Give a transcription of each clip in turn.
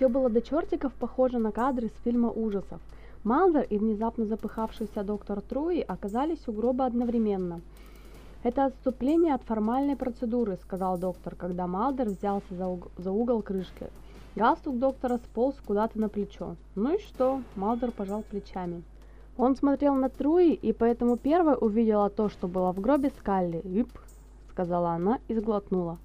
Все было до чертиков похоже на кадры с фильма ужасов. Малдер и внезапно запыхавшийся доктор Труи оказались у гроба одновременно. «Это отступление от формальной процедуры», — сказал доктор, когда Малдер взялся за, уг за угол крышки. Галстук доктора сполз куда-то на плечо. «Ну и что?» — Малдер пожал плечами. Он смотрел на Труи и поэтому первой увидела то, что было в гробе Скалли. «Ип!» — сказала она и сглотнула.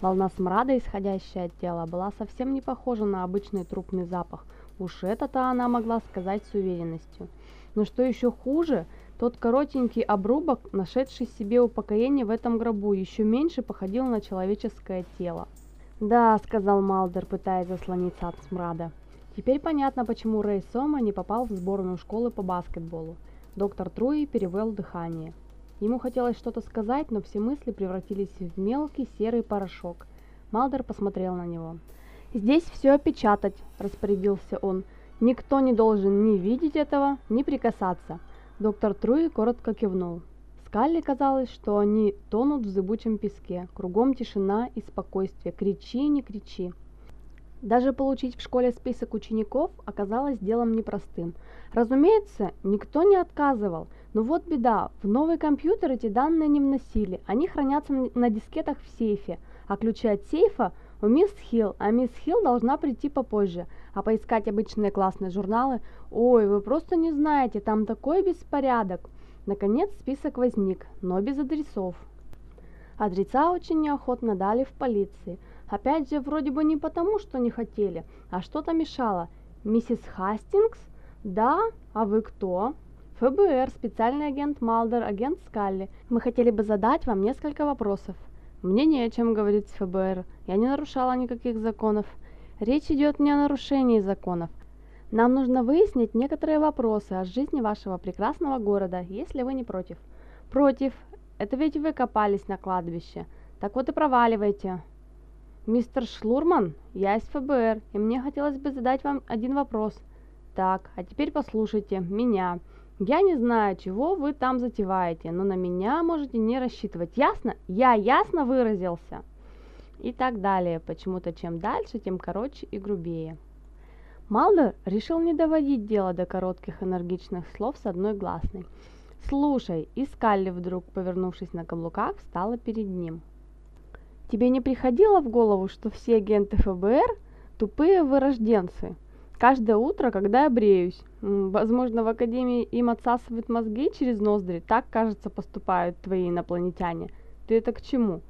Волна смрада, исходящая от тела, была совсем не похожа на обычный трупный запах. Уж это-то она могла сказать с уверенностью. Но что еще хуже, тот коротенький обрубок, нашедший себе упокоение в этом гробу, еще меньше походил на человеческое тело. «Да», — сказал Малдер, пытаясь заслониться от смрада. Теперь понятно, почему Рэй Сома не попал в сборную школы по баскетболу. Доктор Труи перевел дыхание. Ему хотелось что-то сказать, но все мысли превратились в мелкий серый порошок. Малдер посмотрел на него. «Здесь все опечатать», — распорядился он. «Никто не должен ни видеть этого, ни прикасаться. Доктор Труи коротко кивнул. Скалли казалось, что они тонут в зыбучем песке. Кругом тишина и спокойствие. Кричи, не кричи. Даже получить в школе список учеников оказалось делом непростым. Разумеется, никто не отказывал. Но вот беда, в новый компьютер эти данные не вносили. Они хранятся на дискетах в сейфе. А ключи от сейфа у мисс Хилл, а мисс Хилл должна прийти попозже. А поискать обычные классные журналы, ой, вы просто не знаете, там такой беспорядок. Наконец список возник, но без адресов. Адреса очень неохотно дали в полиции. Опять же, вроде бы не потому, что не хотели, а что-то мешало. Миссис Хастингс? Да? А вы кто? ФБР, специальный агент Малдер, агент Скалли. Мы хотели бы задать вам несколько вопросов. Мне не о чем говорить с ФБР. Я не нарушала никаких законов. Речь идет не о нарушении законов. Нам нужно выяснить некоторые вопросы о жизни вашего прекрасного города, если вы не против. Против. Это ведь вы копались на кладбище. Так вот и проваливайте. Мистер Шлурман, я из ФБР, и мне хотелось бы задать вам один вопрос. Так, а теперь послушайте меня. Я не знаю, чего вы там затеваете, но на меня можете не рассчитывать. Ясно? Я ясно выразился? И так далее. Почему-то чем дальше, тем короче и грубее. Малдер решил не доводить дело до коротких энергичных слов с одной гласной. «Слушай», и Скалли вдруг, повернувшись на каблуках, встала перед ним. «Тебе не приходило в голову, что все агенты ФБР – тупые вырожденцы?» Каждое утро, когда я бреюсь, возможно, в академии им отсасывают мозги через ноздри, так, кажется, поступают твои инопланетяне. Ты это к чему?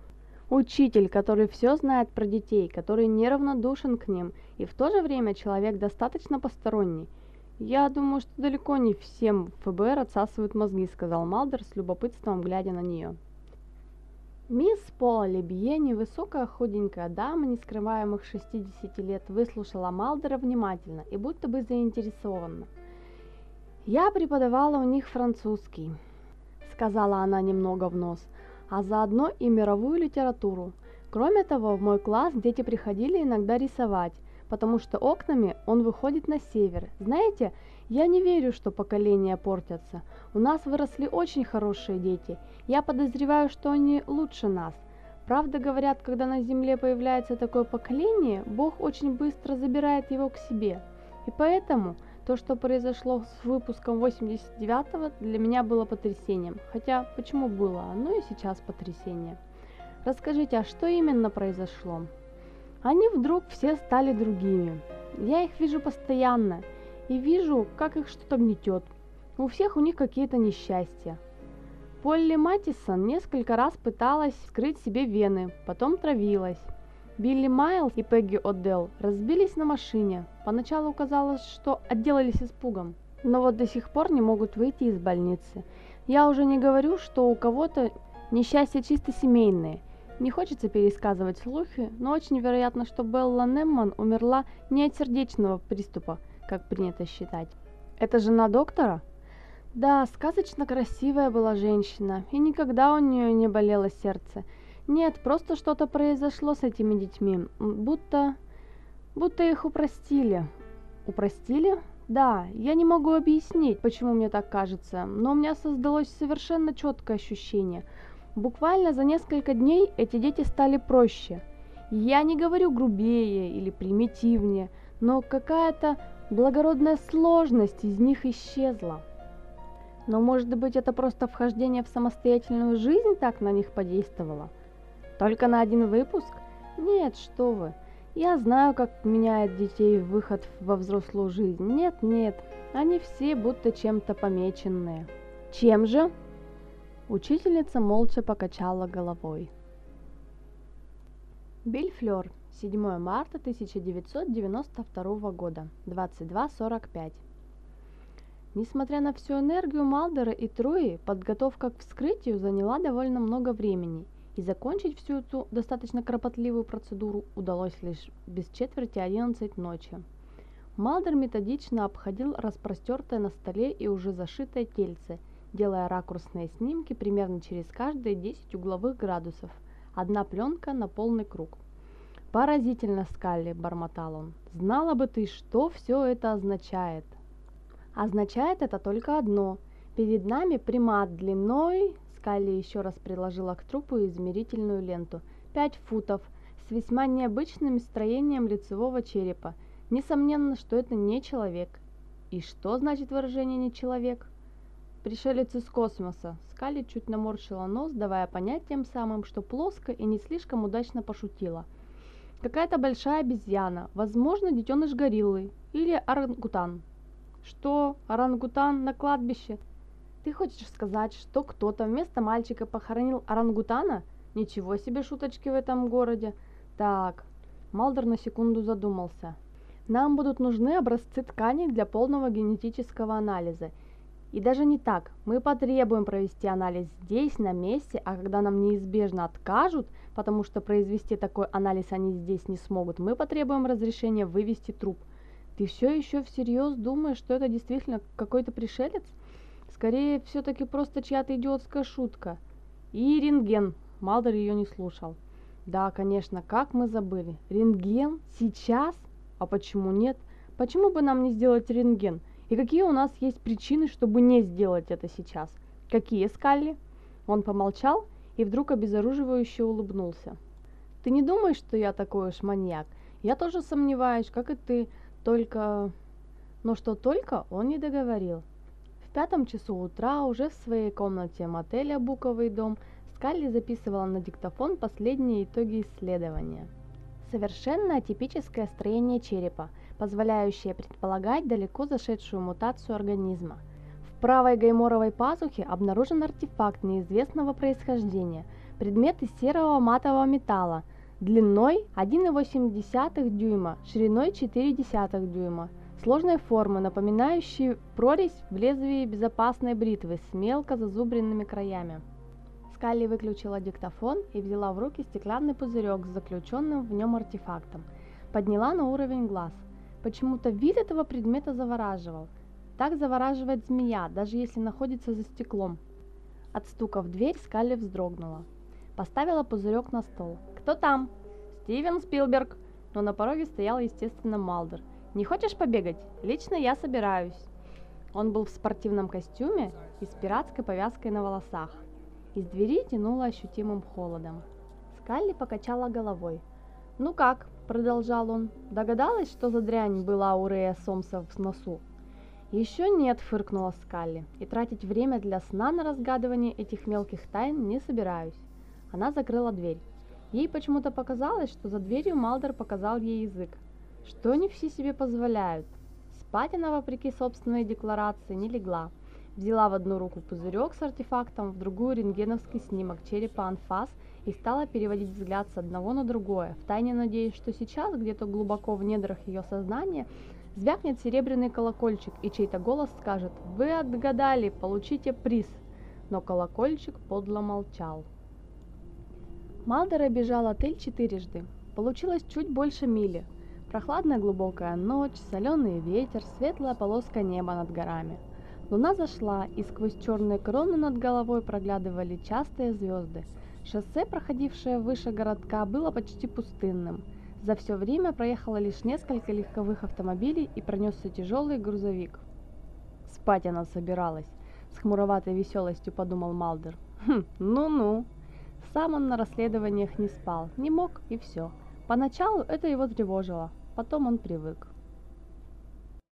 Учитель, который все знает про детей, который неравнодушен к ним, и в то же время человек достаточно посторонний. Я думаю, что далеко не всем ФБР отсасывают мозги, сказал Малдер с любопытством, глядя на нее. Мисс Пола Лебье, невысокая худенькая дама нескрываемых 60 лет, выслушала Малдера внимательно и будто бы заинтересованно. «Я преподавала у них французский», — сказала она немного в нос, «а заодно и мировую литературу. Кроме того, в мой класс дети приходили иногда рисовать, потому что окнами он выходит на север. Знаете, я не верю, что поколения портятся. У нас выросли очень хорошие дети. Я подозреваю, что они лучше нас. Правда, говорят, когда на Земле появляется такое поколение, Бог очень быстро забирает его к себе. И поэтому то, что произошло с выпуском 89-го, для меня было потрясением. Хотя, почему было? Оно и сейчас потрясение. Расскажите, а что именно произошло? Они вдруг все стали другими. Я их вижу постоянно и вижу, как их что-то гнетет. У всех у них какие-то несчастья. Полли Матисон несколько раз пыталась скрыть себе вены, потом травилась. Билли Майлз и Пегги О'Делл разбились на машине. Поначалу казалось, что отделались испугом, но вот до сих пор не могут выйти из больницы. Я уже не говорю, что у кого-то несчастья чисто семейные. Не хочется пересказывать слухи, но очень вероятно, что Белла Немман умерла не от сердечного приступа, как принято считать. Это жена доктора? Да, сказочно красивая была женщина, и никогда у нее не болело сердце. Нет, просто что-то произошло с этими детьми, будто... будто их упростили. Упростили? Да, я не могу объяснить, почему мне так кажется, но у меня создалось совершенно четкое ощущение. Буквально за несколько дней эти дети стали проще. Я не говорю грубее или примитивнее, но какая-то благородная сложность из них исчезла. Но может быть это просто вхождение в самостоятельную жизнь так на них подействовало? Только на один выпуск? Нет, что вы. Я знаю, как меняет детей выход во взрослую жизнь. Нет, нет, они все будто чем-то помеченные. Чем же? Учительница молча покачала головой. Бельфлер, 7 марта 1992 года, 22.45. Несмотря на всю энергию Малдера и Труи, подготовка к вскрытию заняла довольно много времени – и закончить всю эту достаточно кропотливую процедуру удалось лишь без четверти 11 ночи. Малдер методично обходил распростертое на столе и уже зашитое тельце, делая ракурсные снимки примерно через каждые 10 угловых градусов, одна пленка на полный круг. «Поразительно, Скалли!» – бормотал он. «Знала бы ты, что все это означает!» Означает это только одно. Перед нами примат длиной Скалли еще раз приложила к трупу измерительную ленту. Пять футов, с весьма необычным строением лицевого черепа. Несомненно, что это не человек. И что значит выражение «не человек»? Пришелец из космоса. Скалли чуть наморщила нос, давая понять тем самым, что плоско и не слишком удачно пошутила. Какая-то большая обезьяна, возможно, детеныш гориллы или орангутан. Что, орангутан на кладбище? Ты хочешь сказать, что кто-то вместо мальчика похоронил орангутана? Ничего себе шуточки в этом городе. Так, Малдер на секунду задумался. Нам будут нужны образцы тканей для полного генетического анализа. И даже не так. Мы потребуем провести анализ здесь, на месте, а когда нам неизбежно откажут, потому что произвести такой анализ они здесь не смогут, мы потребуем разрешения вывести труп. Ты все еще всерьез думаешь, что это действительно какой-то пришелец? Скорее, все-таки просто чья-то идиотская шутка. И рентген. Малдер ее не слушал. Да, конечно, как мы забыли. Рентген? Сейчас? А почему нет? Почему бы нам не сделать рентген? И какие у нас есть причины, чтобы не сделать это сейчас? Какие, Скалли? Он помолчал и вдруг обезоруживающе улыбнулся. Ты не думаешь, что я такой уж маньяк? Я тоже сомневаюсь, как и ты, только... Но что только, он не договорил. В пятом часу утра уже в своей комнате мотеля «Буковый дом» Скалли записывала на диктофон последние итоги исследования. Совершенно атипическое строение черепа, позволяющее предполагать далеко зашедшую мутацию организма. В правой гайморовой пазухе обнаружен артефакт неизвестного происхождения, предмет из серого матового металла, длиной 1,8 дюйма, шириной 0,4 дюйма, сложной формы, напоминающей прорезь в лезвии безопасной бритвы с мелко зазубренными краями. Скалли выключила диктофон и взяла в руки стеклянный пузырек с заключенным в нем артефактом. Подняла на уровень глаз. Почему-то вид этого предмета завораживал. Так завораживает змея, даже если находится за стеклом. От стука в дверь Скалли вздрогнула. Поставила пузырек на стол. «Кто там?» «Стивен Спилберг!» Но на пороге стоял, естественно, Малдер – не хочешь побегать? Лично я собираюсь. Он был в спортивном костюме и с пиратской повязкой на волосах. Из двери тянуло ощутимым холодом. Скалли покачала головой. «Ну как?» – продолжал он. «Догадалась, что за дрянь была у Рея Сомса в носу?» «Еще нет», – фыркнула Скалли, – «и тратить время для сна на разгадывание этих мелких тайн не собираюсь». Она закрыла дверь. Ей почему-то показалось, что за дверью Малдер показал ей язык, что они все себе позволяют? Спать она, вопреки собственной декларации, не легла. Взяла в одну руку пузырек с артефактом, в другую рентгеновский снимок черепа анфас и стала переводить взгляд с одного на другое, втайне надеясь, что сейчас, где-то глубоко в недрах ее сознания, звякнет серебряный колокольчик, и чей-то голос скажет «Вы отгадали, получите приз!» Но колокольчик подло молчал. Малдер обежал отель четырежды. Получилось чуть больше мили, Прохладная глубокая ночь, соленый ветер, светлая полоска неба над горами. Луна зашла, и сквозь черные кроны над головой проглядывали частые звезды. Шоссе, проходившее выше городка, было почти пустынным. За все время проехало лишь несколько легковых автомобилей и пронесся тяжелый грузовик. Спать она собиралась, с хмуроватой веселостью подумал Малдер. Хм, ну-ну. Сам он на расследованиях не спал, не мог и все. Поначалу это его тревожило, потом он привык.